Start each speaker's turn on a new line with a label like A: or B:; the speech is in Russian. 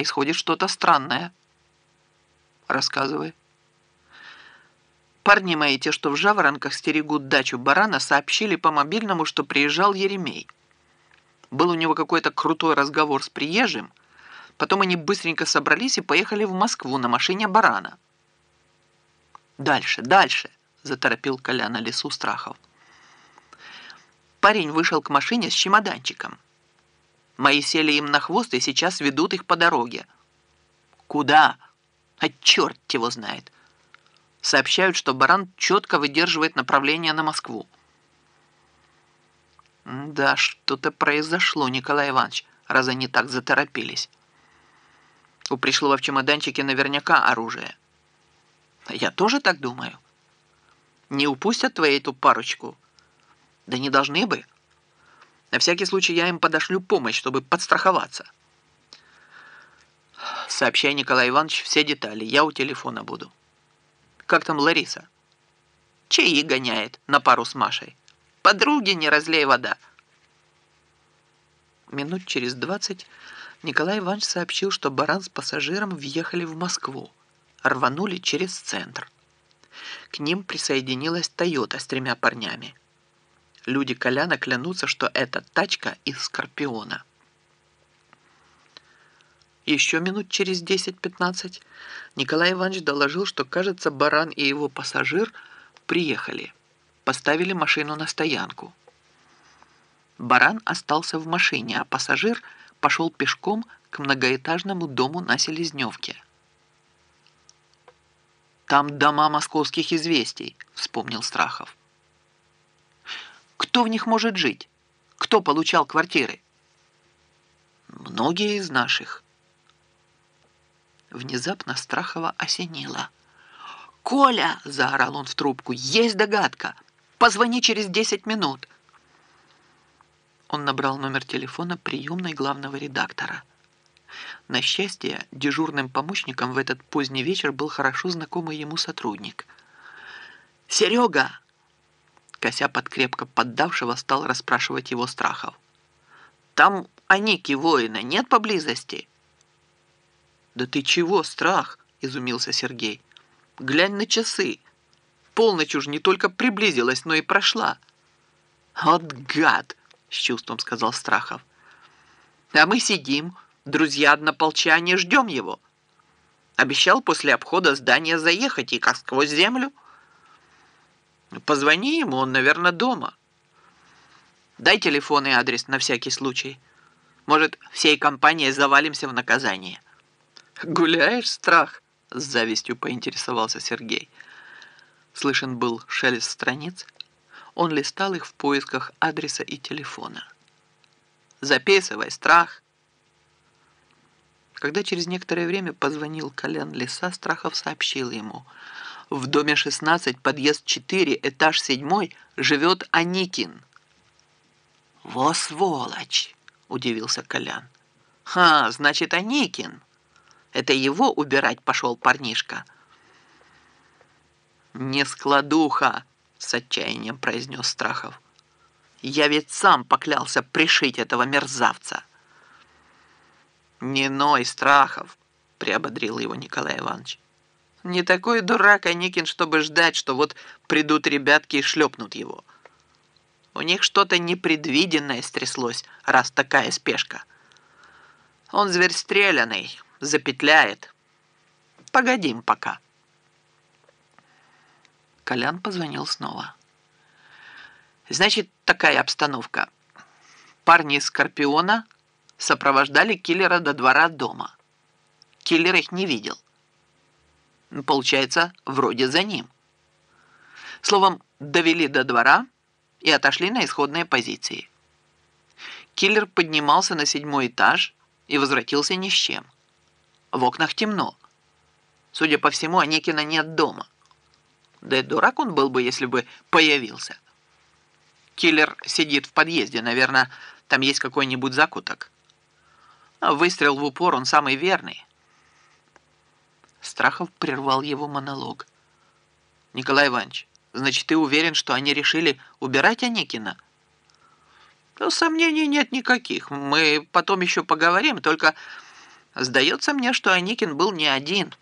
A: происходит что-то странное. Рассказывай. Парни мои, те, что в Жаворонках стерегут дачу барана, сообщили по мобильному, что приезжал Еремей. Был у него какой-то крутой разговор с приезжим. Потом они быстренько собрались и поехали в Москву на машине барана. «Дальше, дальше!» – заторопил Коляна лесу страхов. Парень вышел к машине с чемоданчиком. Мои сели им на хвост и сейчас ведут их по дороге. Куда? А черт его знает. Сообщают, что баран четко выдерживает направление на Москву. Да, что-то произошло, Николай Иванович, раз они так заторопились. У пришлого в чемоданчике наверняка оружие. Я тоже так думаю. Не упустят твою эту парочку? Да не должны бы. На всякий случай я им подошлю помощь, чтобы подстраховаться. Сообщай, Николай Иванович, все детали. Я у телефона буду. Как там Лариса? Чаи гоняет на пару с Машей. Подруги, не разлей вода. Минут через двадцать Николай Иванович сообщил, что баран с пассажиром въехали в Москву, рванули через центр. К ним присоединилась «Тойота» с тремя парнями. Люди Коляна клянутся, что это тачка из «Скорпиона». Еще минут через 10-15 Николай Иванович доложил, что, кажется, Баран и его пассажир приехали, поставили машину на стоянку. Баран остался в машине, а пассажир пошел пешком к многоэтажному дому на Селезневке. «Там дома московских известий», — вспомнил Страхов. «Кто в них может жить? Кто получал квартиры?» «Многие из наших». Внезапно Страхова осенило. «Коля!» – заорал он в трубку. «Есть догадка! Позвони через десять минут!» Он набрал номер телефона приемной главного редактора. На счастье, дежурным помощником в этот поздний вечер был хорошо знакомый ему сотрудник. «Серега!» Кося под крепко поддавшего стал расспрашивать его страхов. «Там Аники воина нет поблизости?» «Да ты чего, страх?» – изумился Сергей. «Глянь на часы. Полночь уж не только приблизилась, но и прошла». «Вот гад!» – с чувством сказал Страхов. «А мы сидим, друзья однополчане, ждем его. Обещал после обхода здания заехать и как сквозь землю». «Позвони ему, он, наверное, дома». «Дай телефон и адрес на всякий случай. Может, всей компанией завалимся в наказание». «Гуляешь, страх?» — с завистью поинтересовался Сергей. Слышен был шелест страниц. Он листал их в поисках адреса и телефона. «Записывай, страх!» Когда через некоторое время позвонил Колян Лиса, Страхов сообщил ему. В доме 16, подъезд 4, этаж 7 живет Аникин. «Во сволочь!» – удивился Колян. «Ха, значит, Аникин!» Это его убирать пошел парнишка. «Не складуха!» — с отчаянием произнес Страхов. «Я ведь сам поклялся пришить этого мерзавца!» «Не ной, Страхов!» — приободрил его Николай Иванович. «Не такой дурак Аникин, чтобы ждать, что вот придут ребятки и шлепнут его. У них что-то непредвиденное стряслось, раз такая спешка. Он зверь стрелянный, запетляет. Погодим пока. Колян позвонил снова. Значит, такая обстановка. Парни Скорпиона сопровождали киллера до двора дома. Киллер их не видел. Получается, вроде за ним. Словом, довели до двора и отошли на исходные позиции. Киллер поднимался на седьмой этаж и возвратился ни с чем. В окнах темно. Судя по всему, Аникина нет дома. Да и дурак он был бы, если бы появился. Киллер сидит в подъезде, наверное, там есть какой-нибудь закуток. Выстрел в упор, он самый верный. Страхов прервал его монолог. «Николай Иванович, значит, ты уверен, что они решили убирать Аникина?» «Ну, сомнений нет никаких. Мы потом еще поговорим, только Сдается мне, что Аникин был не один –